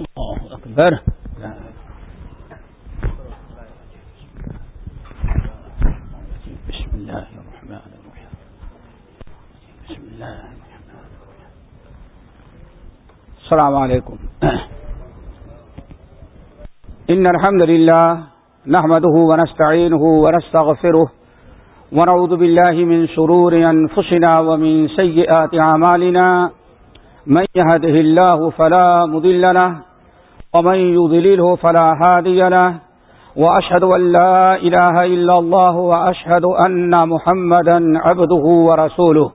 الله بسم الله الرحمن الرحيم بسم الله الرحمن الرحيم السلام عليكم إن الحمد لله نحمده ونستعينه ونستغفره ونعوذ بالله من شرور أنفسنا ومن سيئات عمالنا من يهده الله فلا مضل له ومن يضلله فلا هادي له وأشهد أن لا إله إلا الله وأشهد أن محمدا عبده ورسوله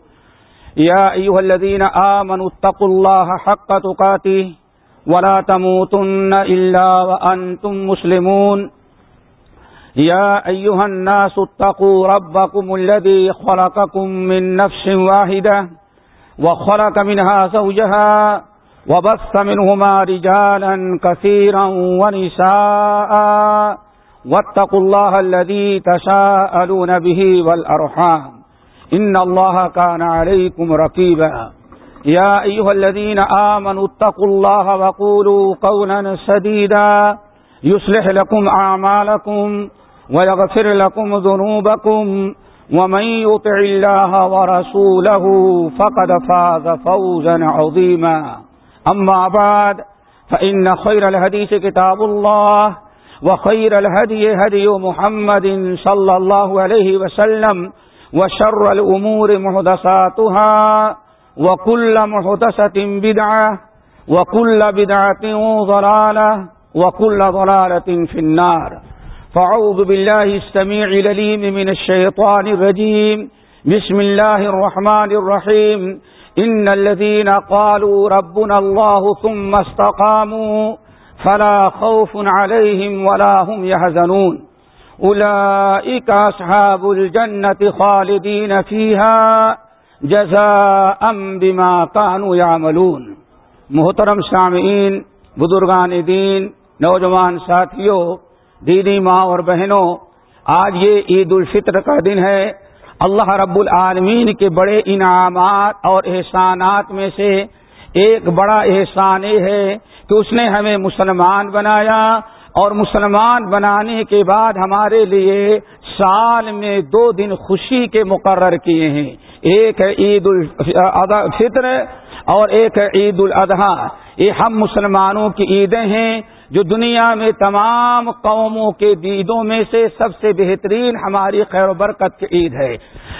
يا أيها الذين آمنوا اتقوا الله حق تقاته ولا تموتن إلا وأنتم مسلمون يا أيها الناس اتقوا ربكم الذي خلقكم من نفس واحدة وخلق منها زوجها وبث منهما رجالا كثيرا ونساء واتقوا الله الذي تساءلون به والأرحام. إن الله كان عليكم ركيبا يا أيها الذين آمنوا اتقوا الله وقولوا قولا سديدا. يصلح لكم أعمالكم ويغفر لكم ذنوبكم. ومن يطع الله ورسوله فقد فاز فوزا عظيما. أما بعد، فإن خير الهديث كتاب الله، وخير الهدي هدي محمد صلى الله عليه وسلم، وشر الأمور محدثاتها، وكل محدثة بدعة، وكل بدعة ضلالة، وكل ضلالة في النار. فعوذ بالله السميع لليم من الشيطان الرجيم، بسم الله الرحمن الرحيم. إن الذين قالوا ربنا الله ثم استقاموا فلا خوف عليهم ولا هم يحزنون. أولئك أصحاب الجنة خالدين فيها جزاء بما كانوا يعملون. محترم سامعین، بزرگان دین، نوجوان ساتھیوں دینی ماں اور بہنوں، آج یہ عید الفطر کا دن ہے۔ اللہ رب العالمین کے بڑے انعامات اور احسانات میں سے ایک بڑا احسان یہ ہے کہ اس نے ہمیں مسلمان بنایا اور مسلمان بنانے کے بعد ہمارے لیے سال میں دو دن خوشی کے مقرر کیے ہیں۔ ایک ہے عید الفطر اور ایک ہے عید الاضحیٰ۔ یہ ہم مسلمانوں کی عیدیں ہیں۔ جو دنیا میں تمام قوموں کے عیدوں میں سے سب سے بہترین ہماری خیر و برکت کی عید ہے۔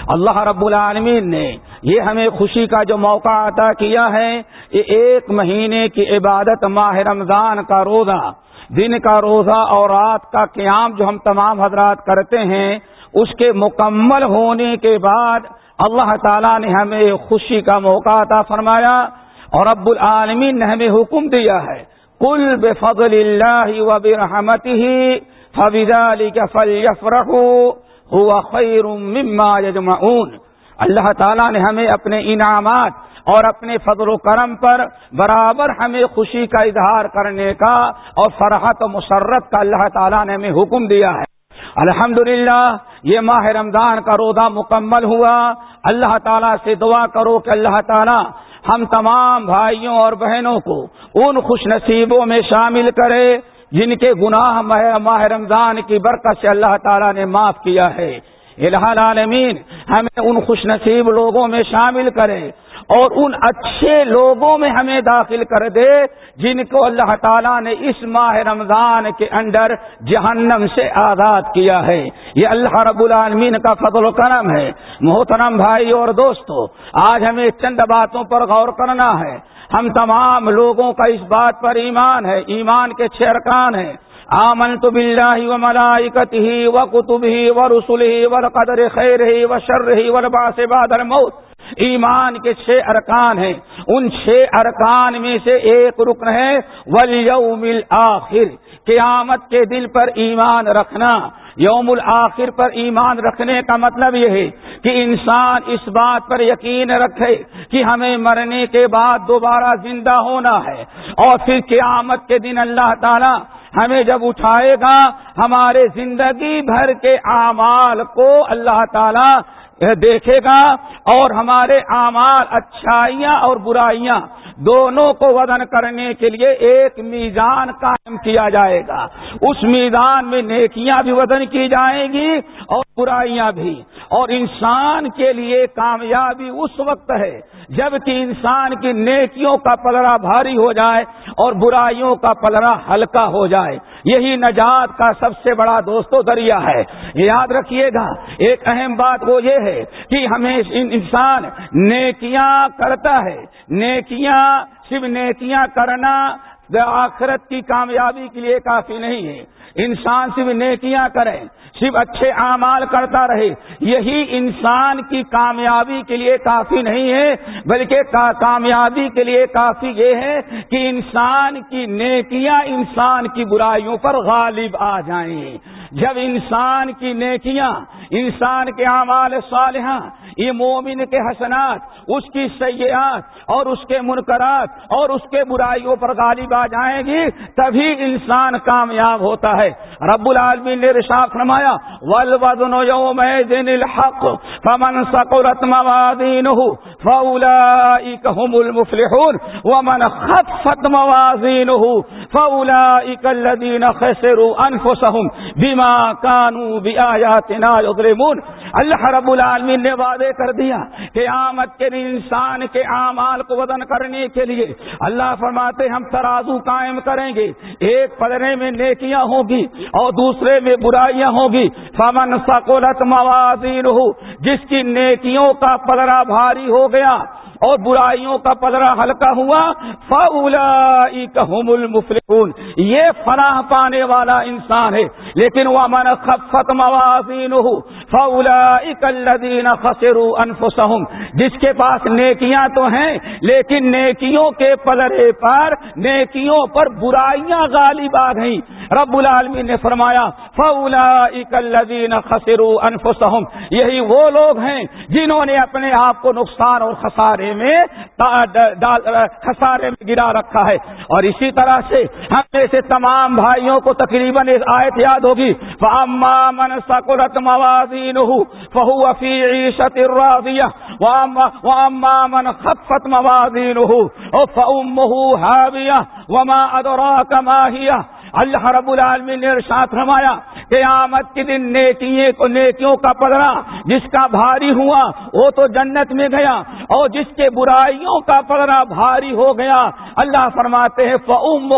اللہ رب العالمین نے یہ ہمیں خوشی کا جو موقع عطا کیا ہے یہ ایک مہینے کی عبادت ماہ رمضان کا روزہ، دن کا روزہ اور رات کا قیام جو ہم تمام حضرات کرتے ہیں، اس کے مکمل ہونے کے بعد اللہ تعالیٰ نے ہمیں خوشی کا موقع عطا فرمایا اور رب العالمین نے ہمیں حکم دیا ہے کل بے فضل اللہ و برحمت ہی فبدالی خیر مما یجمعون اللہ تعالیٰ نے ہمیں اپنے انعامات اور اپنے فضل و کرم پر برابر ہمیں خوشی کا اظہار کرنے کا اور فرحت و مسرت کا اللہ تعالیٰ نے ہمیں حکم دیا ہے۔ الحمد یہ ماہ رمضان کا روزہ مکمل ہوا۔ اللہ تعالیٰ سے دعا کرو کہ اللہ تعالیٰ ہم تمام بھائیوں اور بہنوں کو ان خوش نصیبوں میں شامل کرے جن کے گناہ ماہ رمضان کی برکت سے اللہ تعالیٰ نے معاف کیا ہے۔ الہ العالمین، ہمیں ان خوش نصیب لوگوں میں شامل کرے اور ان اچھے لوگوں میں ہمیں داخل کر دے جن کو اللہ تعالیٰ نے اس ماہ رمضان کے اندر جہنم سے آزاد کیا ہے۔ یہ اللہ رب العالمین کا فضل و کرم ہے۔ محترم بھائی اور دوستو، آج ہمیں چند باتوں پر غور کرنا ہے۔ ہم تمام لوگوں کا اس بات پر ایمان ہے۔ ایمان کے چھ ارکان ہیں۔ آمن تو بلّہ و ملائکت ہی و کتب ہی و رسول ہی و قدر خیر ہی و شر ہی و باس بادر موت ایمان کے چھ ارکان ہیں۔ ان چھ ارکان میں سے ایک رکن ہے ولیوم الآخر۔ قیامت کے دل پر ایمان رکھنا۔ یوم الآخر پر ایمان رکھنے کا مطلب یہ ہے کہ انسان اس بات پر یقین رکھے کہ ہمیں مرنے کے بعد دوبارہ زندہ ہونا ہے۔ اور پھر قیامت کے دن اللہ تعالی ہمیں جب اٹھائے گا، ہمارے زندگی بھر کے اعمال کو اللہ تعالی دیکھے گا اور ہمارے اعمال اچھائیاں اور برائیاں دونوں کو وزن کرنے کے لیے ایک میزان قائم کیا جائے گا۔ اس میزان میں نیکیاں بھی وزن کی جائیں گی اور برائیاں بھی۔ اور انسان کے لیے کامیابی اس وقت ہے جبکہ انسان کی نیکیوں کا پلڑا بھاری ہو جائے اور برائیوں کا پلڑا ہلکا ہو جائے۔ یہی نجات کا سب سے بڑا دوستو دریا ہے۔ یاد رکھیے گا، ایک اہم بات وہ یہ ہے کہ ہمیں انسان نیکیاں کرتا ہے۔ نیکیاں، صرف نیکیاں کرنا آخرت کی کامیابی کے لیے کافی نہیں ہے۔ انسان صرف نیکیاں کرے، صرف اچھے اعمال کرتا رہے، یہی انسان کی کامیابی کے لیے کافی نہیں ہے، بلکہ کامیابی کے لیے کافی یہ ہے کہ انسان کی نیکیاں انسان کی برائیوں پر غالب آ جائیں۔ جب انسان کی نیکیاں، انسان کے اعمال صالحہ یہ مومن کے حسنات، اس کی سیاحت اور اس کے منکرات اور اس کے برائیوں پر غالب آ جائیں گی، تبھی انسان کامیاب ہوتا ہے۔ رب العالمین نے رشاف نمایا ول وزن یوم دن الحق، فمن سقرت موازینه فاولئک هم المفلحون ومن خفت موازینه فاولئک الذین خسروا انفسهم بما كانوا بآیاتنا یظلمون اللہ رب العالمین نے وعدے کر دیا کہ آمد کے انسان کے اعمال کو وزن کرنے کے لیے اللہ فرماتے ہم ترازو قائم کریں گے۔ ایک پدرے میں نیکیاں ہوگی اور دوسرے میں برائیاں ہوگی فمن سکولت موازین ہو جس کی نیکیوں کا پدرا بھاری ہو گیا اور برائیوں کا پدرا ہلکا ہوا فولا المفلحون۔ یہ فلاح پانے والا انسان ہے، لیکن وہ من خفت موازین ہو فولا اکلین خسرو انفسہم جس کے پاس نیکیاں تو ہیں، لیکن نیکیوں کے پدرے پر، نیکیوں پر برائیاں غالب آ گئیں رب العالمین نے فرمایا فولا اکلین خسرو انفسہم یہی وہ لوگ ہیں جنہوں نے اپنے آپ کو نقصان اور خسارے میں خسارے میں گرا رکھا ہے۔ اور اسی طرح سے ہم سے تمام بھائیوں کو تقریباً آیت یاد ہوگی۔ من سکرت موازین فہو فی عیشت الراضیہ واما من خفت موازین فامہ حاویہ وما ادراک ما ہیہ اللہ رب العالمین نے ارشاد فرمایا قیامت کے دن نیکیے کو نیکیوں کا پدرا جس کا بھاری ہوا وہ تو جنت میں گیا اور جس کے برائیوں کا پدرا بھاری ہو گیا اللہ فرماتے ہیں فعم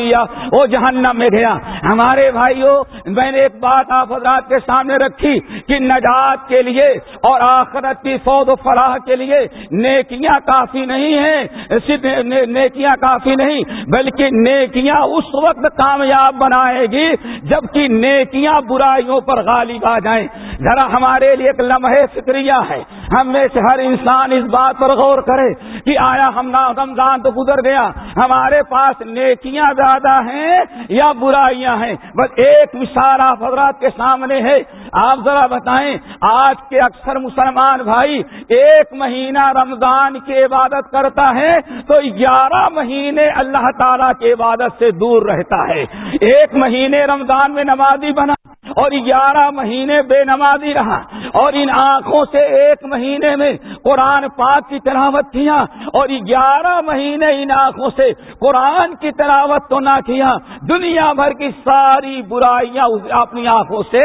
کیا؟ وہ جہنم میں گیا۔ ہمارے بھائیوں میں نے ایک بات آپ حضرات کے سامنے رکھی کہ نجات کے لیے اور آخرت کی فوج و فلاح کے لیے نیکیاں کافی نہیں ہیں صرف نیکیاں کافی نہیں، بلکہ نیکیاں اس وقت کامیاب بنائے گی جبکہ نیکیاں برائیوں پر غالب آ جائیں۔ ذرا ہمارے لیے ایک لمحے فکریہ ہے۔ ہم میں سے ہر انسان اس بات پر غور کرے کہ آیا ہم رمضان تو گزر گیا۔ ہمارے پاس نیکیاں زیادہ ہیں یا برائیاں ہیں؟ بس ایک مثال آپ حضرات کے سامنے ہے۔ آپ ذرا بتائیں، آج کے اکثر مسلمان بھائی ایک مہینہ رمضان کی عبادت کرتا ہے تو گیارہ مہینے اللہ تعالیٰ کی عبادت سے دور رہتا ہے۔ ایک مہینے رمضان میں نمازی بنا اور گیارہ مہینے بے نمازی رہا اور ان آنکھوں سے ایک مہینے میں قرآن پاک کی تلاوت کیا اور گیارہ مہینے ان آنکھوں سے قرآن کی تلاوت تو نہ کیا دنیا بھر کی ساری برائیاں اپنی آنکھوں سے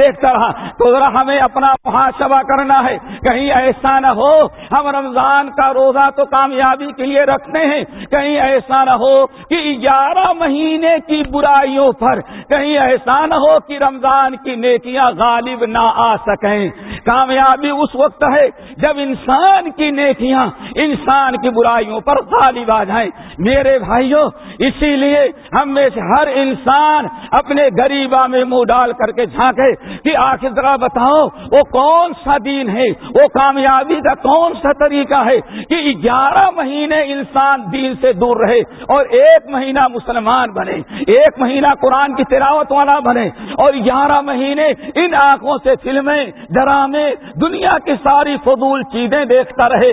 دیکھتا رہا۔ تو ذرا ہمیں اپنا محاسبہ کرنا ہے۔ کہیں ایسا نہ ہو، ہم رمضان کا روزہ تو کامیابی کے لیے رکھتے ہیں۔ کہیں ایسا نہ ہو کہ گیارہ مہینے کی برائیوں پر، کہیں ایسا نہ ہو کہ رمضان کی نیکیاں غالب نہ آ سکیں۔ کامیابی اس وقت ہے جب انسان کی نیکیاں انسان کی برائیوں پر غالب آ جائیں۔ میرے بھائیوں، اسی لیے ہم میں ہر انسان اپنے غریبا میں منہ ڈال کر کے جھانکے کہ آخر ذرا بتاؤ، وہ کون سا دین ہے؟ وہ کامیابی کا کون سا طریقہ ہے کہ گیارہ مہینے انسان دین سے دور رہے اور ایک مہینہ مسلمان بنے، ایک مہینہ قرآن کی تلاوت والا بنے اور گیارہ مہینے ان آنکھوں سے فلمیں، ڈرامے، دنیا کی ساری فضول چیزیں دیکھتا رہے۔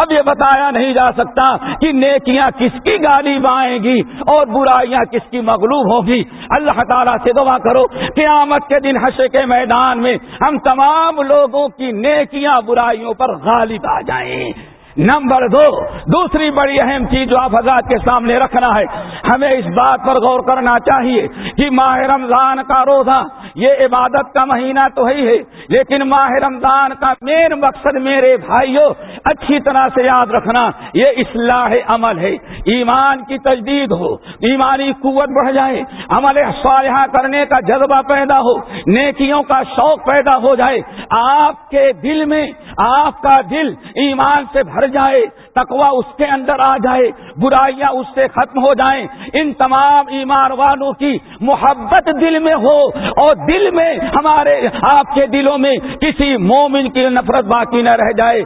اب یہ بتایا نہیں جا سکتا کہ نیکیاں کس کس کی گالی بائیں گی اور برائیاں کس کی مغلوب ہوگی۔ اللہ تعالیٰ سے دعا کرو، قیامت کے دن حشر کے میدان میں ہم تمام لوگوں کی نیکیاں، برائیوں پر غالب آ جائیں۔ نمبر دو، دوسری بڑی اہم چیز جو آپ حضرات کے سامنے رکھنا ہے، ہمیں اس بات پر غور کرنا چاہیے کہ ماہ رمضان کا روزہ یہ عبادت کا مہینہ تو ہی ہے، لیکن ماہ رمضان کا مین مقصد میرے بھائیوں اچھی طرح سے یاد رکھنا، یہ اصلاح عمل ہے۔ ایمان کی تجدید ہو، ایمانی قوت بڑھ جائے۔ عمل صالحہ کرنے کا جذبہ پیدا ہو، نیکیوں کا شوق پیدا ہو جائے۔ آپ کے دل میں، آپ کا دل ایمان سے بھر جائے تکوا اس کے اندر آ جائے، برائیاں اس سے ختم ہو جائیں۔ ان تمام ایمان والوں کی محبت دل میں ہو اور دل میں ہمارے آپ کے دلوں میں کسی مومن کی نفرت باقی نہ رہ جائے۔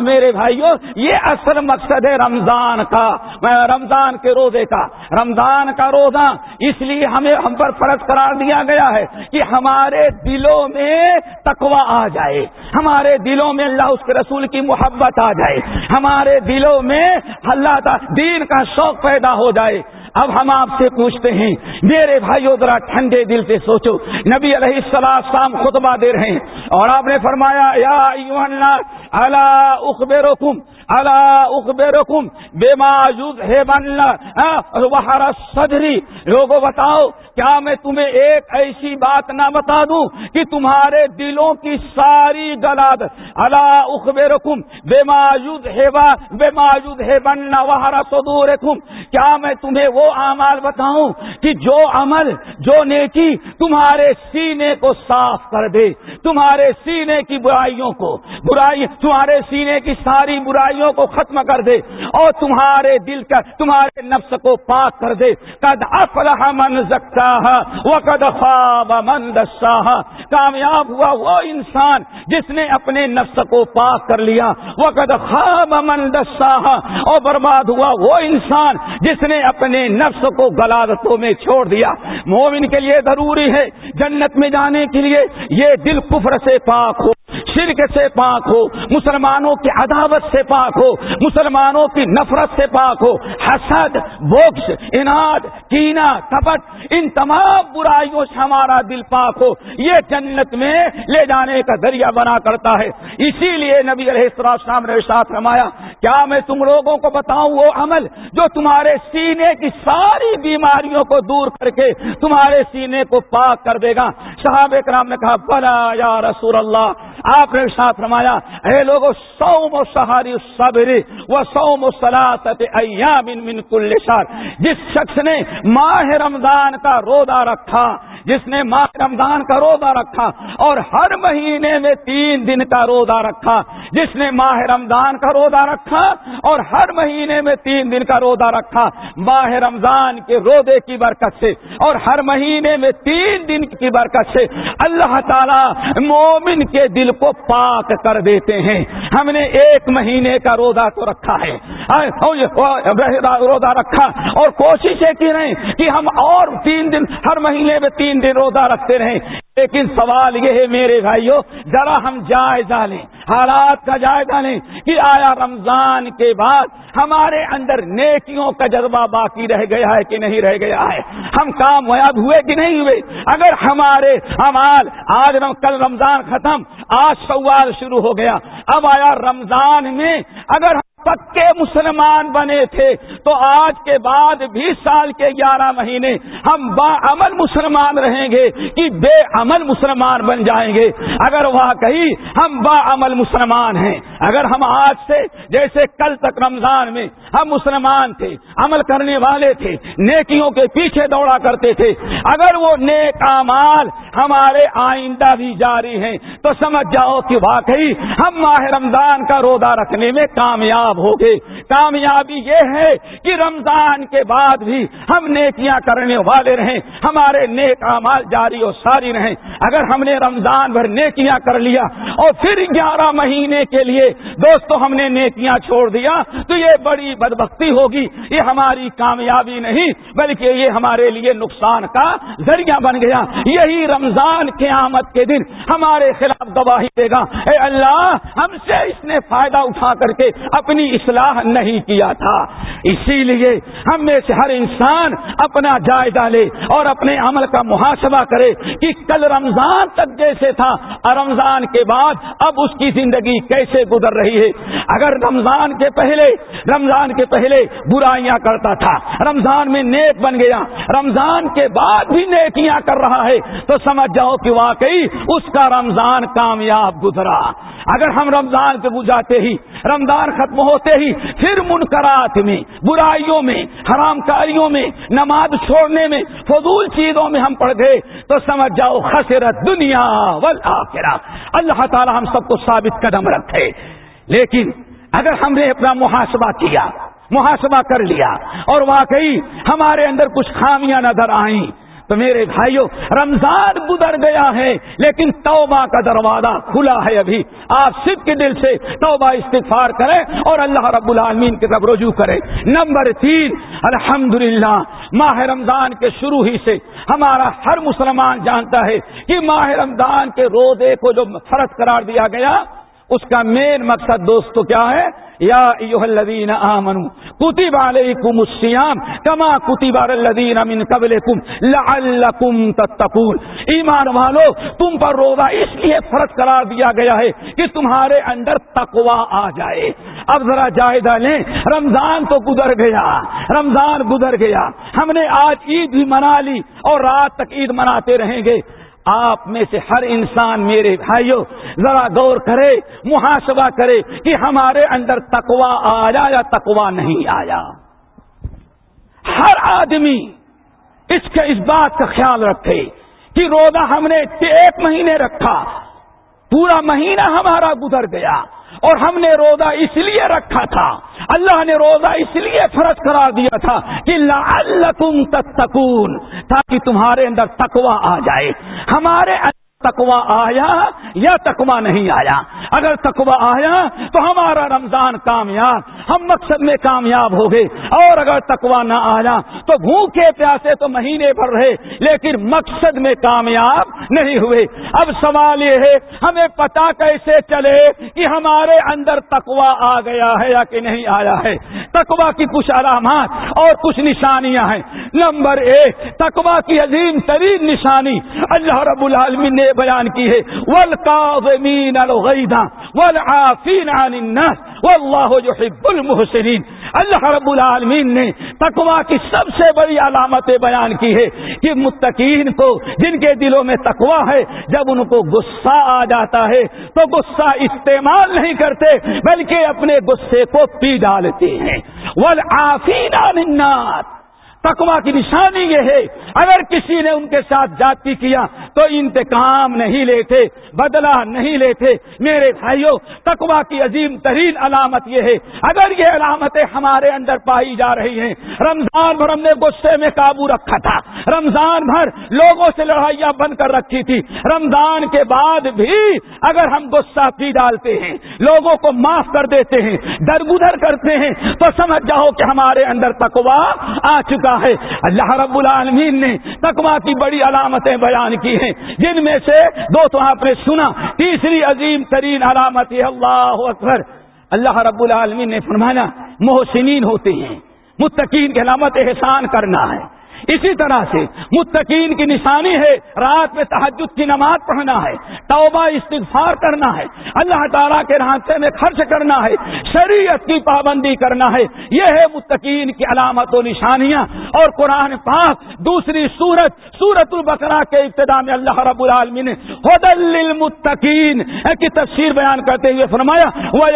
میرے بھائیوں یہ اصل مقصد ہے رمضان کا۔ رمضان کے روزے کا۔ رمضان کا روزہ اس لیے ہمیں ہم پر فرض قرار دیا گیا ہے کہ ہمارے دلوں میں تکوا آ جائے۔ ہمارے دلوں میں اللہ اس کے رسول کی محبت آ جائے۔ ہمارے دلوں میں اللہ کا دین کا شوق پیدا ہو جائے۔ اب ہم آپ سے پوچھتے ہیں، میرے بھائیو، ذرا ٹھنڈے دل سے سوچو۔ نبی علیہ السلام شام خطبہ دے رہے ہیں۔ اور آپ نے فرمایا، یا اللہ اخبے رکم اللہ اخبے رکم بے معذوب ہے بننا صدری لوگوں بتاؤ، کیا میں تمہیں ایک ایسی بات نہ بتا دوں کہ تمہارے دلوں کی ساری گلاد اللہ اخبے رکم بے معذوب ہے بے معذوب ہے بننا وہارا سدور کیا میں تمہیں وہ اعمال بتاؤں کہ جو عمل، جو نیکی تمہارے سینے کو صاف کر دے، تمہارے سینے کی برائیوں کو، برائی، تمہارے سینے کی ساری برائیوں کو ختم کر دے اور تمہارے دل کا، تمہارے نفس کو پاک کر دے۔ قد افلح من زکاہا وقد خواب من دساہا۔ کامیاب ہوا وہ انسان جس نے اپنے نفس کو پاک کر لیا۔ وقد خواب من دساہا اور برباد ہوا وہ انسان جس نے اپنے نفس کو غلادتوں میں چھوڑ دیا۔ مومن کے لیے ضروری ہے جنت میں جانے کے لیے۔ یہ دل کفر سے پاک ہو۔ شرک سے پاک ہو، مسلمانوں کی عداوت سے پاک ہو، مسلمانوں کی نفرت سے پاک ہو، حسد بوکس اناد کینا کپٹ ان تمام برائیوں سے ہمارا دل پاک ہو، یہ جنت میں لے جانے کا ذریعہ بنا کرتا ہے۔ اسی لیے نبی علیہ السلام نے ساتھ رمایا کیا میں تم لوگوں کو بتاؤں وہ عمل جو تمہارے سینے کی ساری بیماریوں کو دور کر کے تمہارے سینے کو پاک کر دے گا؟ صحابہ کرام نے کہا، بلا یا رسول اللہ آپ نے ساتھ رمایا اے لوگوں سوم و سہاری صبری وہ سوم و سلاست ایام من کل شار جس شخص نے ماہ رمضان کا روزہ رکھا جس نے ماہ رمضان کا روزہ رکھا اور ہر مہینے میں تین دن کا روزہ رکھا، جس نے ماہ رمضان کا روزہ رکھا اور ہر مہینے میں تین دن کا روزہ رکھا، ماہ رمضان کے روزے کی برکت سے اور ہر مہینے میں تین دن کی برکت سے اللہ تعالی مومن کے دل کو پاک کر دیتے ہیں۔ ہم نے ایک مہینے کا روزہ تو رکھا ہے۔ ہاں، ہاں، روزہ رکھا اور کوشش یہ کی رہے کہ ہم اور تین دن ہر مہینے میں تین تین دن روزہ رکھتے رہیں۔ لیکن سوال یہ ہے میرے بھائیوں ذرا ہم جائزہ لیں، حالات کا جائزہ لیں کہ آیا رمضان کے بعد ہمارے اندر نیکیوں کا جذبہ باقی رہ گیا ہے کہ نہیں رہ گیا ہے؟ ہم کامیاب ہوئے کہ نہیں ہوئے؟ اگر ہمارے امال آج کل رمضان ختم، آج سوال شروع ہو گیا، اب آیا رمضان میں اگر پکے مسلمان بنے تھے تو آج کے بعد بیس سال کے گیارہ مہینے ہم با عمل مسلمان رہیں گے کہ بے عمل مسلمان بن جائیں گے۔ اگر واقعی ہم با عمل مسلمان ہیں، اگر ہم آج سے جیسے کل تک رمضان میں ہم مسلمان تھے، عمل کرنے والے تھے، نیکیوں کے پیچھے دوڑا کرتے تھے، اگر وہ نیک امال ہمارے آئندہ بھی جاری ہیں تو سمجھ جاؤ کہ واقعی ہم ماہ رمضان کا روزہ رکھنے میں کامیاب کامیاب ہو گئے کامیابی یہ ہے کہ رمضان کے بعد بھی ہم نیکیاں کرنے والے رہیں۔ ہمارے نیک امال جاری اور ساری رہیں۔ اگر ہم نے رمضان بھر نیکیاں کر لیا اور پھر گیارہ مہینے کے لیے دوستو ہم نے نیکیاں چھوڑ دیا، تو یہ بڑی بدبختی ہوگی۔ یہ ہماری کامیابی نہیں، بلکہ یہ ہمارے لیے نقصان کا ذریعہ بن گیا۔ یہی رمضان کے آمد کے دن ہمارے خلاف گواہی دے گا۔ اے اللہ، ہم سے اس نے فائدہ اٹھا کر کے اپنی اصلاح نہیں کیا تھا۔ اسی لیے ہم میں سے ہر انسان اپنا جائزہ لے اور اپنے عمل کا محاسبہ کرے کہ کل رمضان تک جیسے تھا، اور رمضان کے بعد اب اس کی زندگی کیسے گزر رہی ہے۔ اگر رمضان کے پہلے، رمضان کے پہلے برائیاں کرتا تھا، رمضان میں نیک بن گیا، رمضان کے بعد بھی نیکیاں کر رہا ہے، تو سمجھ جاؤ کہ واقعی اس کا رمضان کامیاب گزرا۔ اگر ہم رمضان کے گزارتے ہی، رمضان ختم ہو ہوتے ہی پھر منکرات میں، برائیوں میں، حرام کاریوں میں، نماز چھوڑنے میں، فضول چیزوں میں ہم پڑ گئے تو سمجھ جاؤ خسرت دنیا والآخرہ۔ اللہ تعالی ہم سب کو ثابت قدم رکھے۔ لیکن اگر ہم نے اپنا محاسبہ کیا، محاسبہ کر لیا اور واقعی ہمارے اندر کچھ خامیاں نظر آئیں تو میرے بھائیوں رمضان گزر گیا ہے، لیکن توبہ کا دروازہ کھلا ہے ابھی۔ آپ صرف کے دل سے توبہ استغفار کریں اور اللہ رب العالمین کی طرف رجوع کریں۔ نمبر تین، الحمدللہ، ماہ رمضان کے شروع ہی سے ہمارا ہر مسلمان جانتا ہے کہ ماہ رمضان کے روزے کو جو فرض قرار دیا گیا، اس کا مین مقصد دوستو کیا ہے؟ یا الذین آمنو کتب علیکم السیام کما کتب الذین من قبلکم لعلکم تتقون۔ ایمان والو، تم پر روزہ اس لیے فرض قرار دیا گیا ہے کہ تمہارے اندر تقوا آ جائے۔ اب ذرا جائزہ لیں، رمضان تو گزر گیا، رمضان گزر گیا۔ ہم نے آج عید بھی منا لی اور رات تک عید مناتے رہیں گے۔ آپ میں سے ہر انسان میرے بھائیوں ذرا غور کرے، محاسبہ کرے کہ ہمارے اندر تکوا آیا یا تکوا نہیں آیا۔ ہر آدمی اس کے اس بات کا خیال رکھے کہ روزہ ہم نے ایک مہینے رکھا، پورا مہینہ ہمارا گزر گیا۔ اور ہم نے روزہ اس لیے رکھا تھا، اللہ نے روزہ اس لیے فرض قرار دیا تھا کہ لعلکم تتقون، تاکہ تمہارے اندر تقوی آ جائے۔ ہمارے تکوا آیا یا تکوا نہیں آیا؟ اگر تکوا آیا تو ہمارا رمضان کامیاب، ہم مقصد میں کامیاب ہو گئے۔ اور اگر تکوا نہ آیا تو بھوکے پیاسے تو مہینے بھر رہے، لیکن مقصد میں کامیاب نہیں ہوئے۔ اب سوال یہ ہے، ہمیں پتا کیسے چلے کہ ہمارے اندر تکوا آ گیا ہے یا کہ نہیں آیا ہے؟ تکوا کی کچھ علامات اور کچھ نشانیاں ہیں۔ نمبر ایک تکوا کی عظیم ترین نشانی اللہ رب العالمین نے بیان کی ہے والکاظمین الغیدہ والعافین عن الناس واللہ يحب المحسنین اللہ رب العالمین نے تقوا کی سب سے بڑی علامتیں بیان کی ہے کہ متقین کو، جن کے دلوں میں تقوا ہے، جب ان کو غصہ آ جاتا ہے تو غصہ استعمال نہیں کرتے، بلکہ اپنے غصے کو پی ڈالتے ہیں۔ والعافین عن الناس تکوا کی نشانی یہ ہے۔ اگر کسی نے ان کے ساتھ جاتی کیا تو انتقام نہیں لیتے، بدلہ نہیں لیتے۔ میرے بھائیوں تکوا کی عظیم ترین علامت یہ ہے۔ اگر یہ علامتیں ہمارے اندر پائی جا رہی ہیں، رمضان بھر ہم نے غصے میں قابو رکھا تھا۔ رمضان بھر لوگوں سے لڑائیاں بند کر رکھی تھی۔ رمضان کے بعد بھی اگر ہم غصہ پی ڈالتے ہیں، لوگوں کو معاف کر دیتے ہیں، درگزر کرتے ہیں، تو سمجھ جاؤ کہ ہمارے اندر تکوا آ چکا ہے؟ اللہ رب العالمین نے تقوا کی بڑی علامتیں بیان کی ہیں۔ جن میں سے دو تو آپ نے سنا۔ تیسری عظیم ترین علامت اللہ اکبر۔ اللہ رب العالمین نے فرمانا محسنین ہوتے ہیں۔ متقین کی علامت احسان کرنا ہے۔ اسی طرح سے متقین کی نشانی ہے، رات میں تحجد کی نماز پڑھنا ہے، توبہ استغفار کرنا ہے، اللہ تعالیٰ کے راستے میں خرچ کرنا ہے، شریعت کی پابندی کرنا ہے۔ یہ ہے متقین کی علامت و نشانیاں۔ اور قرآن پاک دوسری سورت سورت البقرہ کے ابتدا میں اللہ رب العالمین نے حدل المتقین کی تفسیر بیان کرتے ہوئے فرمایا وہ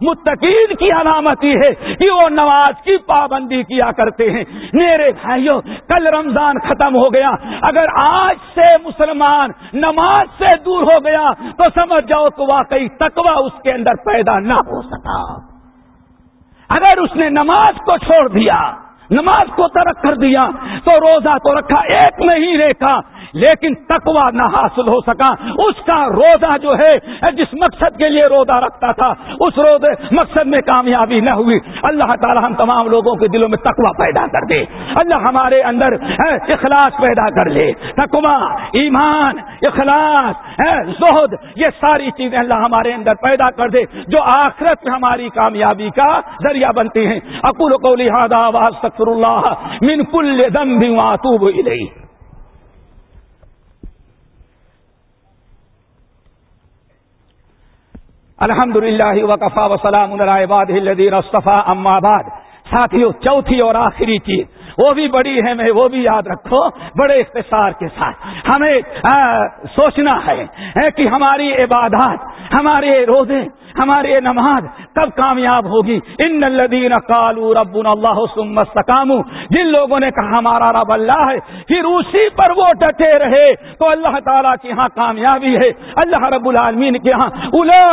متقین کی علامت یہ ہے کہ وہ نماز کی پابندی کیا کرتے ہیں۔ میرے بھائیوں کل رمضان ختم ہو گیا۔ اگر آج سے مسلمان نماز سے دور ہو گیا، تو سمجھ جاؤ تو واقعی تقوی اس کے اندر پیدا نہ ہو سکا۔ اگر اس نے نماز کو چھوڑ دیا، نماز کو ترک کر دیا، تو روزہ تو رکھا، ایک مہینے کا لیکن تقوا نہ حاصل ہو سکا۔ اس کا روزہ جو ہے، جس مقصد کے لیے روزہ رکھتا تھا، اس روزے مقصد میں کامیابی نہ ہوئی۔ اللہ تعالی ہم تمام لوگوں کے دلوں میں تقوا پیدا کر دے۔ اللہ ہمارے اندر اخلاص پیدا کر لے۔ تقوا ایمان، اخلاص زہد، یہ ساری چیزیں اللہ ہمارے اندر پیدا کر دے۔ جو آخرت میں ہماری کامیابی کا ذریعہ بنتی ہیں۔ اکول کو لہٰذا سکر اللہ من کل دم بھی ماتوب الحمد للہ وقفا وسلام اصطفیٰ الصفا اماباد ساتھیوں چوتھی اور آخری چیز، وہ بھی بڑی ہے، میں وہ بھی یاد رکھو، بڑے اختصار کے ساتھ۔ ہمیں سوچنا ہے کہ ہماری عبادات، ہمارے روزے ہماری نماز کب کامیاب ہوگی؟ ان الدین کالو رب اللہ سمستکام جن لوگوں نے کہا ہمارا رب اللہ ہے، پھر اسی پر وہ ڈٹے رہے۔ تو اللہ تعالیٰ کے یہاں کامیابی ہے۔ اللہ رب العالمین کے یہاں الا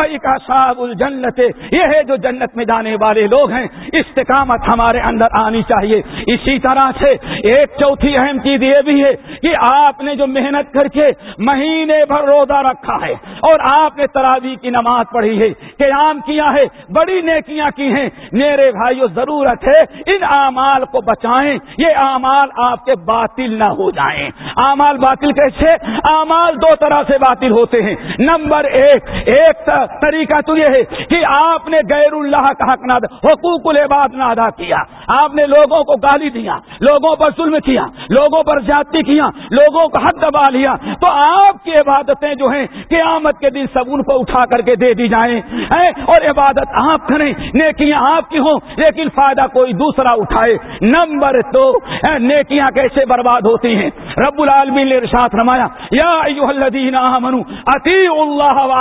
صاحب الجنت۔ یہ ہے جو جنت میں جانے والے لوگ ہیں۔ استقامت ہمارے اندر آنی چاہیے۔ اسی طرح سے ایک چوتھی اہم چیز یہ بھی ہے کہ آپ نے جو محنت کر کے مہینے بھر روزہ رکھا ہے اور آپ نے تراوی کی نماز پڑھی ہے قیام کیا ہے، بڑی نیکیاں کی ہیں۔ میرے بھائیوں ضرورت ہے ان اعمال کو بچائیں۔ یہ اعمال آپ کے باطل نہ ہو جائیں۔ اعمال باطل کیسے؟ اعمال دو طرح سے باطل ہوتے ہیں۔ نمبر ایک ایک طریقہ تو یہ ہے کہ آپ نے غیر اللہ کا حق نہ حقوق العباد نہ ادا کیا۔ آپ نے لوگوں کو گالی دیا، لوگوں پر ظلم کیا، لوگوں پر زیادتی کیا، لوگوں کو حق دبا لیا۔ تو آپ کی عبادتیں جو ہیں، قیامت کے دن سب ان کو اٹھا کر کے دے دی جائیں۔ اور عبادت آپ کریں، نیکیاں آپ کی ہوں، لیکن فائدہ کوئی دوسرا اٹھائے۔ نمبر دو نیکیاں کیسے برباد ہوتی ہیں؟ رب العالمین نے ارشاد رمایا یا ایوہ الذین آمنوا اطیعوا اللہ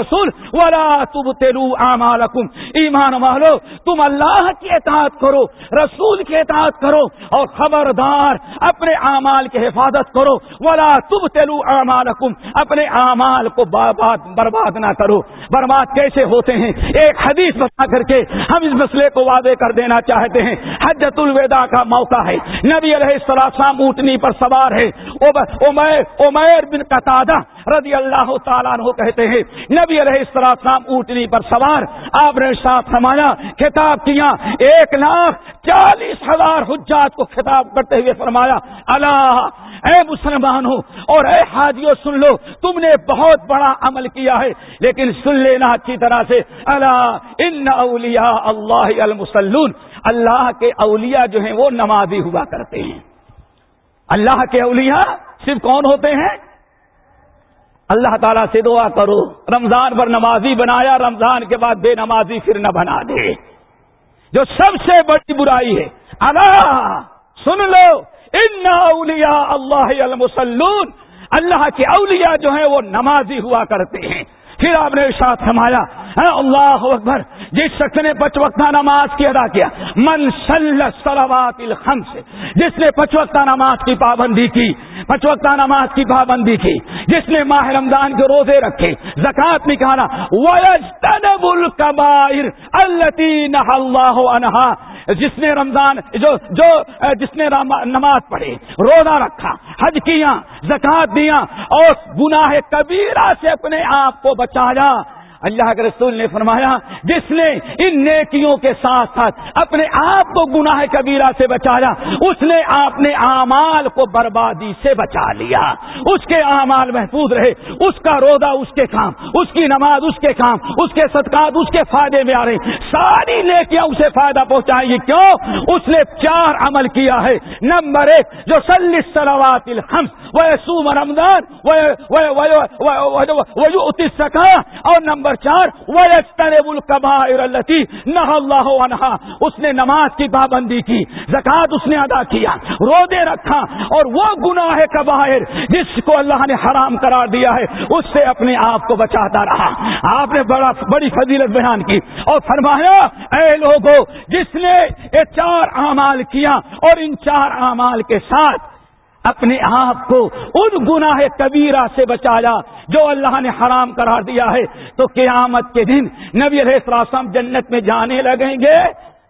رسول ولا تبتلوا اعمالکم۔ ایمان والو، تم اللہ کی اطاعت کرو، رسول کی اطاعت کرو، اور خبردار، اپنے اعمال کی حفاظت کرو۔ ولا تبتلوا اعمالکم، اپنے اعمال کو برباد نہ کرو۔ برباد کیسے ہوتے ہیں۔ ایک حدیث بتا کر کے ہم اس مسئلے کو واضح کر دینا چاہتے ہیں۔ حجت الوداع کا موقع ہے۔ نبی علیہ السلام اونٹنی پر سوار ہے عمیر بن قطادہ رضی اللہ تعالیٰ عنہ کہتے ہیں، نبی علیہ السلام اونٹنی پر سوار، آپ نے ساتھ فرمایا، خطاب کیا، ایک لاکھ چالیس ہزار حجات کو خطاب کرتے ہوئے فرمایا، اللہ، اے مسلمان ہو اور اے حاجیوں سن لو، تم نے بہت بڑا عمل کیا ہے، لیکن سن لینا اچھی طرح سے، اللہ، ان اولیاء اللہ المسلون، اللہ کے اولیاء جو ہیں وہ نمازی ہوا کرتے ہیں۔ اللہ کے اولیاء صرف کون ہوتے ہیں؟ اللہ تعالیٰ سے دعا کرو، رمضان پر نمازی بنایا، رمضان کے بعد بے نمازی پھر نہ بنا دے۔ جو سب سے بڑی برائی ہے اللہ سن لو، ان اولیاء اللہ المسلون اللہ کے اولیاء جو ہیں وہ نمازی ہوا کرتے ہیں۔ پھر آپ نے ساتھ سمایا اللہ اکبر جس شخص نے پچ وقتہ نماز کی ادا کیا من سلوات الخمس جس نے پچ وقتہ نماز کی پابندی کی پچ وقتہ نماز کی پابندی کی، جس نے ماہ رمضان کے روزے رکھے زکات نکالا ویجتنب الکبائر اللہ عنہا جس نے رمضان جو جو، جس نے نماز پڑھے روزہ رکھا، حج کیا زکات دیا اور گناہ کبیرہ سے اپنے آپ کو بچایا۔ اللہ کے رسول نے فرمایا، جس نے ان نیکیوں کے ساتھ ساتھ اپنے آپ کو گناہ کبیرہ سے بچایا، اس نے اپنے اعمال کو بربادی سے بچا لیا۔ اس کے اعمال محفوظ رہے، اس کا روزہ اس کے کام، اس کی نماز اس کے کام، اس کے صدقات اس کے فائدے میں آ رہے۔ ساری نیکیاں اسے فائدہ پہنچائیں گی۔ کیوں؟ اس نے چار عمل کیا ہے۔ نمبر ایک، جو سلس سلوات الخمس وہ سوم رمضان وہ سکا اور نمبر نمبر چار التی نہ اللہ عنہا اس نے نماز کی پابندی کی زکات اس نے ادا کیا، روزے رکھا، اور وہ گناہ کبائر جس کو اللہ نے حرام قرار دیا ہے، اس سے اپنے آپ کو بچاتا رہا۔ آپ نے بڑا، بڑی فضیلت بیان کی اور فرمایا، اے لوگوں جس نے یہ چار اعمال کیا اور ان چار اعمال کے ساتھ اپنے آپ کو ان گناہ کبیرہ سے بچایا جو اللہ نے حرام قرار دیا ہے۔ تو قیامت کے دن نبی علیہ السلام جنت میں جانے لگیں گے۔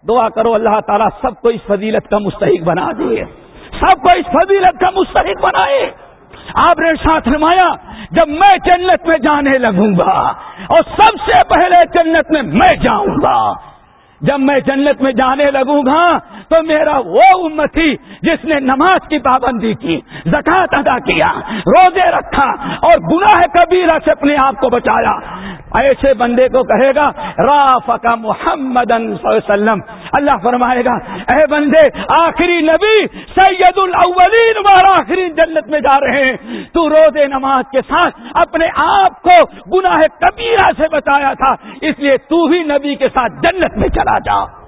دعا کرو اللہ تعالیٰ سب کو اس فضیلت کا مستحق بنا دے۔ سب کو اس فضیلت کا مستحق بنائے۔ آپ نے ساتھ نمایا جب میں جنت میں جانے لگوں گا اور سب سے پہلے جنت میں میں جاؤں گا۔ جب میں جنت میں جانے لگوں گا، تو میرا وہ امتی جس نے نماز کی پابندی کی زکات ادا کیا، روزے رکھا اور گناہ کبیرہ سے اپنے آپ کو بچایا۔ ایسے بندے کو کہے گا راف کا محمد وسلم۔ اللہ فرمائے گا، اے بندے، آخری نبی سید الاولین وار آخری جنت میں جا رہے ہیں۔ تو روزے نماز کے ساتھ اپنے آپ کو گناہ کبیرہ سے بچایا تھا، اس لیے تو بھی نبی کے ساتھ جنت میں چلا جا۔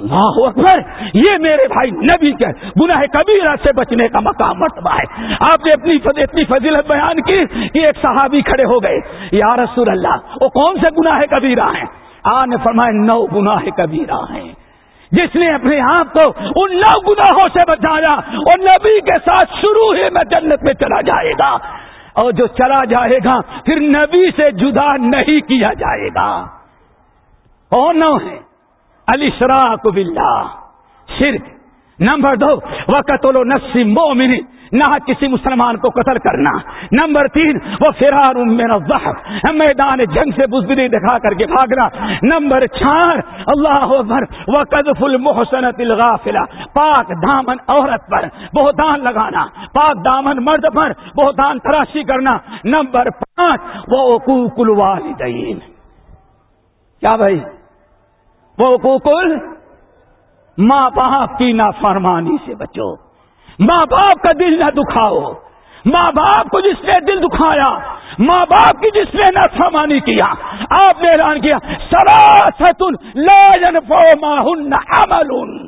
اللہ اکبر، یہ میرے بھائی نبی کے گناہ کبیرہ سے بچنے کا مقام مرتبہ ہے۔ آپ نے اپنی اتنی فضیلت بیان کی کہ ایک صحابی کھڑے ہو گئے۔ یا رسول اللہ، وہ کون سے گناہ کبیرہ ہیں؟ آنے فرمائے نو گناہ کبیرہ ہیں۔ جس نے اپنے آپ کو ان نو گناہوں سے بچایا اور نبی کے ساتھ شروع ہی میں جنت میں چلا جائے گا۔ اور جو چلا جائے گا، پھر نبی سے جدا نہیں کیا جائے گا۔ کون نو ہے علی شراک بلّہ شرک. نمبر دو، وقت نسی مومن، نہ کسی مسلمان کو قتل کرنا. نمبر تین، وہ فرار میرا میدان جنگ سے بزدری دکھا کر کے بھاگنا. نمبر چار، اللہ وہ قدف المحسنت الغافلہ. پاک دامن عورت پر بہتان لگانا. پاک دامن مرد پر بہتان تراشی کرنا. نمبر پانچ، وہ حقوق الوالدین. کیا بھائی؟ وہ ماں باپ کی نافرمانی سے بچو۔ ماں باپ کا دل نہ دکھاؤ۔ ماں باپ کو جس نے دل دکھایا، ماں باپ کی جس نے نافرمانی کیا، آپ نے اعلان کیا سراست لاجن فو ماہن عمل۔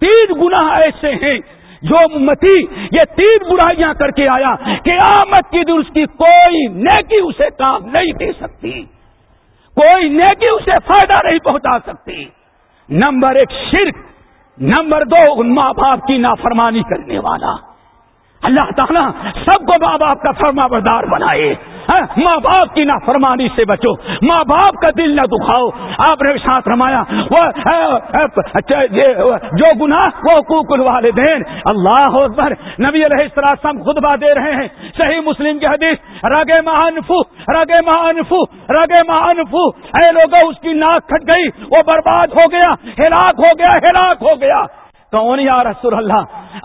تین گنا ایسے ہیں جو متی یہ تین برائیاں کر کے آیا کہ آمد کی دل اس کی کوئی نیکی اسے کام نہیں دے سکتی۔ کوئی نیکی اسے فائدہ نہیں پہنچا سکتی۔ نمبر ایک شرک، نمبر دو ماں باپ کی نافرمانی کرنے والا۔ اللہ تعالیٰ سب کو ماں باپ کا فرما بردار بنائے۔ ہاں؟ ماں باپ کی نافرمانی سے بچو۔ ماں باپ کا دل نہ دکھاؤ۔ آپ نے ساتھ رمایا۔ وہ اچھا، جو گناہ، وہ کوکل والدین اللہ اکبر۔ نبی علیہ السلام خطبہ دے رہے ہیں۔ صحیح مسلم کی حدیث رگے مہانفو رگے مہانفو رگے مہانفو اے لوگ اس کی ناک کھٹ گئی، وہ برباد ہو گیا، ہلاک ہو گیا، ہلاک ہو گیا۔ کون یا رسول اللہ؟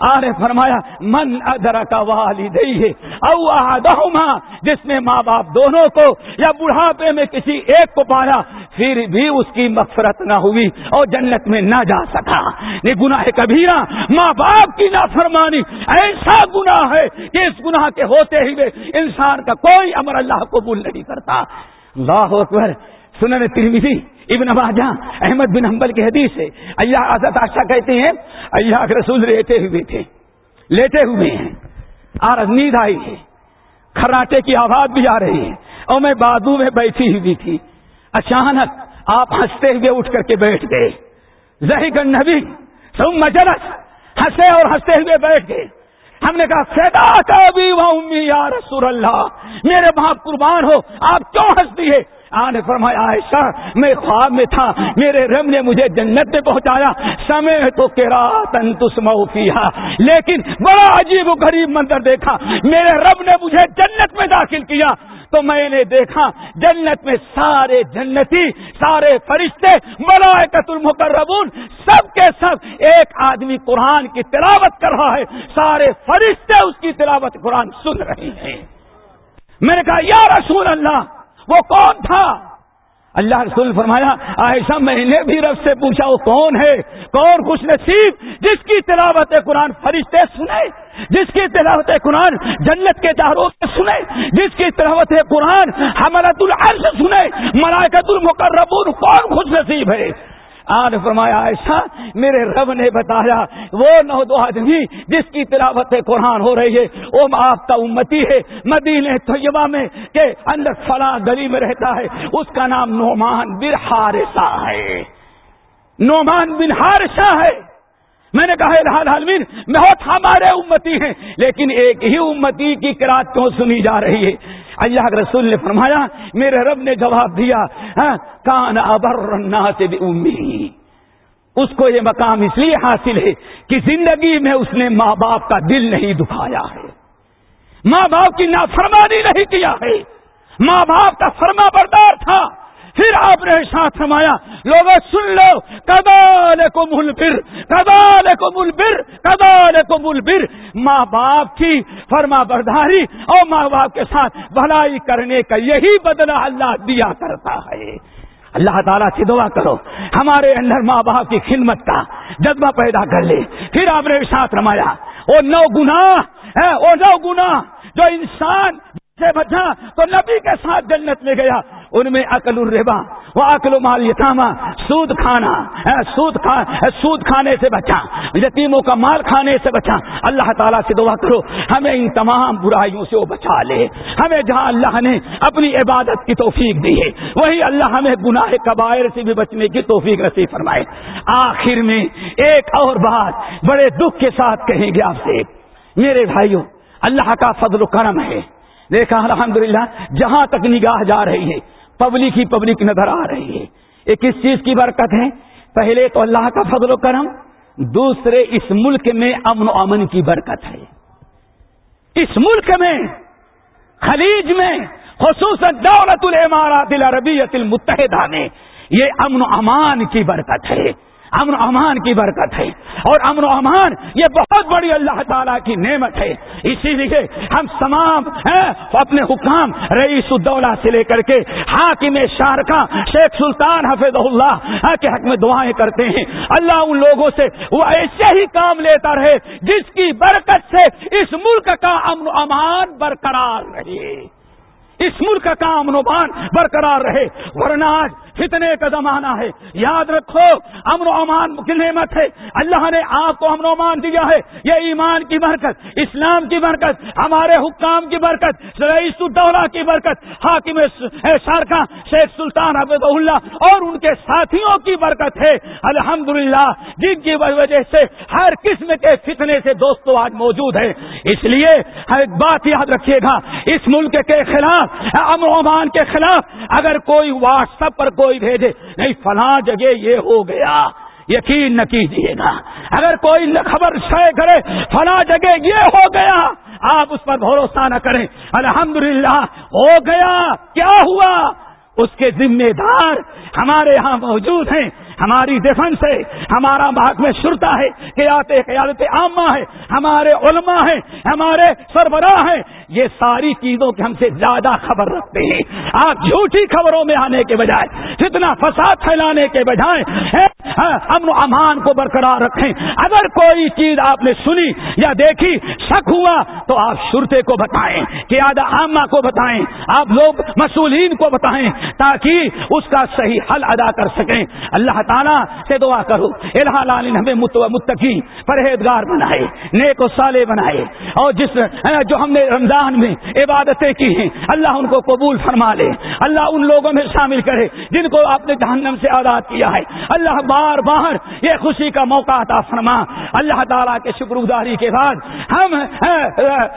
آنے فرمایا، من ادرا کا والدی ہے او جس نے ماں باپ دونوں کو یا بڑھاپے میں کسی ایک کو پایا پھر بھی اس کی مغفرت نہ ہوئی اور جنت میں نہ جا سکا۔ یہ گناہ کبیرہ ماں باپ کی نافرمانی ایسا گناہ ہے کہ اس گناہ کے ہوتے ہی انسان کا کوئی امر اللہ قبول نہیں کرتا۔ اللہ اکبر، سنن ترمیدی ابن باجا احمد بن حنبل کی حدیث ہے۔ اللہ آزاد آشا کہتے ہیں، اللہ کے رسول لیتے ہوئے تھے لیتے ہوئے ہیں۔ اور نیند آئی ہے۔ کراٹے کی آواز بھی آ رہی ہے۔ اور میں بازو میں بیٹھی ہوئی تھی۔ اچانک آپ ہنستے ہوئے اٹھ کر کے بیٹھ گئے۔ زہی گن نبی سم مجرس ہنسے اور ہنستے ہوئے بیٹھ گئے۔ ہم نے کہا، فیدا کا بھی وہ امی یا رسول اللہ، میرے باپ قربان ہو، آپ کیوں ہنستی ہے آنے فرمایا، عائشہ، میں خواب میں تھا، میرے رب نے مجھے جنت میں پہنچایا۔ سمے تو کرا تنتس لیکن بڑا عجیب و غریب منظر دیکھا۔ میرے رب نے مجھے جنت میں داخل کیا۔ تو میں نے دیکھا، جنت میں سارے جنتی، سارے فرشتے ملائکت المقربون، سب کے سب ایک آدمی قرآن کی تلاوت کر رہا ہے۔ سارے فرشتے اس کی تلاوت قرآن سن رہے ہیں۔ میں نے کہا، یا رسول اللہ وہ کون تھا؟ اللہ رسول فرمایا ایسا میں نے بھی رب سے پوچھا، وہ کون ہے؟ کون خوش نصیب؟ جس کی تلاوت قرآن فرشتے سنے جس کی تلاوت قرآن جنت کے داروں سے سنے جس کی تلاوت قرآن حملت العرش سنے ملائکت المقربون کون خوش نصیب ہے؟ آج فرمایا ایسا میرے رب نے بتایا، وہ نو دو آدمی جس کی تلاوت قرآن ہو رہی ہے، وہ آپ کا امتی ہے، مدینہ طیبہ میں کہ اندر فلاں گلی میں رہتا ہے، اس کا نام نعمان بن ہارسا ہے۔ نعمان بن ہارسا ہے۔ میں نے کہا الحال عالمین بہت ہمارے امتی ہیں، لیکن ایک ہی امتی کی کراط کیوں سنی جا رہی ہے؟ اللہ کے رسول نے فرمایا، میرے رب نے جواب دیا ہاں، کان ابر سے بھی امی اس کو یہ مقام اس لیے حاصل ہے کہ زندگی میں اس نے ماں باپ کا دل نہیں دکھایا ہے۔ ماں باپ کی نافرمانی نہیں کیا ہے۔ ماں باپ کا فرما بردار تھا۔ پھر آپ نے ساتھ فرمایا لوگ سن لو کدال کو مل بر کدال کو مل بر کدال کو مل بر ماں باپ کی فرما برداری اور ماں باپ کے ساتھ بھلائی کرنے کا یہی بدلہ اللہ دیا کرتا ہے۔ اللہ تعالیٰ سے دعا کرو، ہمارے اندر ماں باپ کی خدمت کا جذبہ پیدا کر لے۔ پھر آپ نے ساتھ رمایا وہ نو گنا ہے، وہ نو گنا جو انسان سے بچا تو نبی کے ساتھ جنت میں گیا۔ ان میں عقل الربا وہ عقل و مال یتامہ، سود کھانا سود سود کھانے سے بچا، یتیموں کا مال کھانے سے بچا۔ اللہ تعالیٰ سے دعا کرو، ہمیں ان تمام برائیوں سے وہ بچا لے۔ ہمیں جہاں اللہ نے اپنی عبادت کی توفیق دی ہے، وہی اللہ ہمیں گناہ کبائر سے بھی بچنے کی توفیق نصیب فرمائے۔ آخر میں ایک اور بات بڑے دکھ کے ساتھ کہیں گے آپ سے۔ میرے بھائیوں، اللہ کا فضل و کرم ہے۔ دیکھا، الحمدللہ، جہاں تک نگاہ جا رہی ہے پبلک ہی پبلک نظر آ رہی ہے۔ یہ کس چیز کی برکت ہے؟ پہلے تو اللہ کا فضل و کرم، دوسرے اس ملک میں امن و امن کی برکت ہے۔ اس ملک میں، خلیج میں، خصوصاً دولت العمارات العربیت المتحدہ میں، یہ امن و امان کی برکت ہے۔ امن و امان کی برکت ہے۔ اور امن و امان یہ بہت بڑی اللہ تعالیٰ کی نعمت ہے۔ اسی لیے ہم تمام اپنے حکام رئیس الدولہ سے لے کر کے حاکم شارکا شیخ سلطان حفظ اللہ ہاں کے حق میں دعائیں کرتے ہیں۔ اللہ ان لوگوں سے وہ ایسے ہی کام لیتا رہے جس کی برکت سے اس ملک کا امن و امان برقرار رہے۔ اس ملک کا امن و امان برقرار رہے۔ ورنہ آج فتنے کا زمانہ ہے۔ یاد رکھو، امن و امان کی نعمت ہے۔ اللہ نے آپ کو امن و امان دیا ہے۔ یہ ایمان کی برکت، اسلام کی برکت، ہمارے حکام کی برکت، رئیس الدولہ کی برکت، حاکم شارکا شیخ سلطان حفظ اللہ اور ان کے ساتھیوں کی برکت ہے۔ الحمدللہ، جن کی وجہ سے ہر قسم کے فتنے سے دوستوں آج موجود ہے اس لیے ایک بات یاد رکھیے گا، اس ملک کے خلاف، امن و امان کے خلاف اگر کوئی واٹس ایپ پر کوئی کوئی بھیجے، نہیں، فلاں جگہ یہ ہو گیا، یقین نہ کیجیے گا۔ اگر کوئی خبر شے کرے، فلاں جگہ یہ ہو گیا، آپ اس پر بھروسہ نہ کریں۔ الحمدللہ، ہو گیا، کیا ہوا؟ اس کے ذمہ دار ہمارے یہاں موجود ہیں۔ ہماری ڈیفنس ہے، ہمارا محکمہ شرتا ہے قیادت قیادت عامہ ہے ہمارے علماء ہیں، ہمارے سربراہ ہیں۔ یہ ساری چیزوں کی ہم سے زیادہ خبر رکھتے ہیں۔ آپ جھوٹی خبروں میں آنے کے بجائے جتنا فساد پھیلانے کے بجائے ہاں، امن و امان کو برقرار رکھیں۔ اگر کوئی چیز آپ نے سنی یا دیکھی، شک ہوا، تو آپ شرتے کو بتائیں، قیادت عامہ کو بتائیں، آپ لوگ مسئولین کو بتائیں تاکہ اس کا صحیح حل ادا کر سکیں۔ اللہ تعالیٰ سے دعا کرو۔ الحال ہمیں متقی پرہیزگار بنائے، نیک و سالے بنائے۔ اور جس جو ہم نے رمضان میں عبادتیں کی ہیں، اللہ ان کو قبول فرما لے۔ اللہ ان لوگوں میں شامل کرے جن کو آپ نے جہنم سے آزاد کیا ہے۔ اللہ بار بار یہ خوشی کا موقع عطا فرما۔ اللہ تعالیٰ کے شکر گزاری کے بعد ہم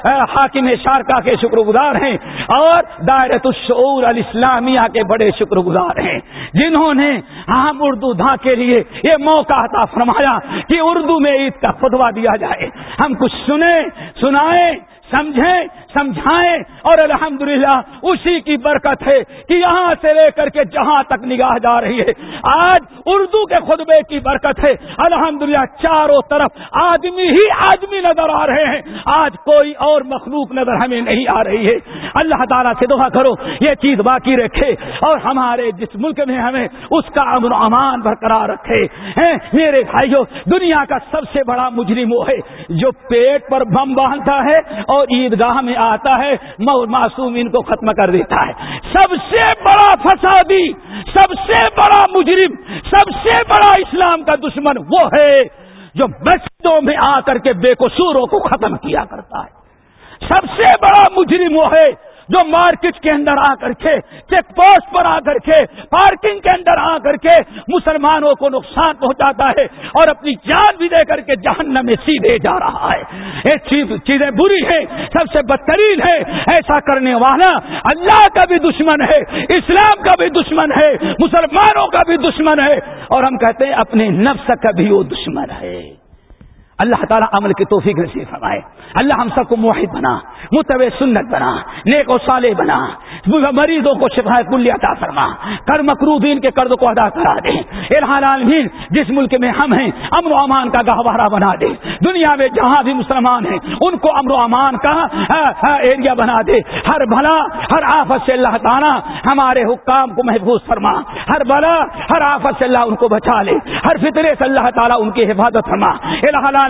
حاکم شارکا کے شکر گزار ہیں۔ اور دائرت الشعور الاسلامیہ کے بڑے شکر گزار ہیں۔ جنہوں نے ہم اردو کے لیے یہ موقع عطا فرمایا کہ اردو میں عید کا فتوا دیا جائے۔ ہم کچھ سنیں، سنائیں سمجھیں، سمجھائیں۔ اور الحمدللہ اسی کی برکت ہے کہ یہاں سے لے کر کے جہاں تک نگاہ جا رہی ہے۔ آج اردو کے خطبے کی برکت ہے۔ الحمدللہ چاروں طرف آدمی ہی آدمی نظر آ رہے ہیں۔ آج کوئی اور مخلوق نظر ہمیں نہیں آ رہی ہے۔ اللہ تعالیٰ سے دعا کرو، یہ چیز باقی رکھے۔ اور ہمارے جس ملک میں ہمیں اس کا امن و امان برقرار رکھے۔ میرے بھائیوں دنیا کا سب سے بڑا مجرم وہ ہے جو پیٹ پر بم باندھتا ہے اور عیدگاہ میں آتا ہے معصوم ان کو ختم کر دیتا ہے۔ سب سے بڑا فسادی، سب سے بڑا مجرم، سب سے بڑا اسلام کا دشمن وہ ہے جو مسجدوں میں آ کر کے بے قصوروں کو ختم کیا کرتا ہے۔ سب سے بڑا مجرم وہ ہے جو مارکیٹ کے اندر آ کر کے، چیک پوسٹ پر آ کر کے، پارکنگ کے اندر آ کر کے مسلمانوں کو نقصان پہنچاتا ہے اور اپنی جان بھی دے کر کے جہنم میں سیدھے جا رہا ہے۔ یہ چیزیں بری ہیں، سب سے بدترین ہے۔ ایسا کرنے والا اللہ کا بھی دشمن ہے، اسلام کا بھی دشمن ہے، مسلمانوں کا بھی دشمن ہے۔ اور ہم کہتے ہیں، اپنے نفس کا بھی وہ دشمن ہے۔ اللہ تعالیٰ عمل کی توفیق نصیب فرمائے۔ اللہ ہم سب کو موحد بنا متو سنت بنا، نیک و صالح بنا۔ مریضوں کو شفا کل عطا فرما۔ کر مکروبین کے قرض کو ادا کرا دے۔ عالمین، جس ملک میں ہم ہیں، امن و امان کا گہوارہ بنا دے۔ دنیا میں جہاں بھی مسلمان ہیں، ان کو امن و امان کا ایریا بنا دے۔ ہر بھلا، ہر آفت سے اللہ تعالیٰ ہمارے حکام کو محفوظ فرما۔ ہر بلا ہر آفت سے اللہ ان کو بچا لے۔ ہر فطرے سے اللہ تعالیٰ ان کی حفاظت فرما۔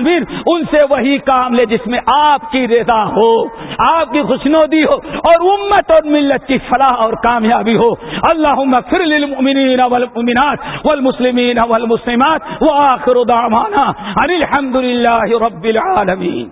العالمین ان سے وہی کام لے جس میں آپ کی رضا ہو، آپ کی خوشنودی ہو اور امت اور ملت کی فلاح اور کامیابی ہو۔ اللہ پھر للمؤمنین والمؤمنات والمسلمین والمسلمات، وآخر دعوانا الحمد للہ رب العالمین۔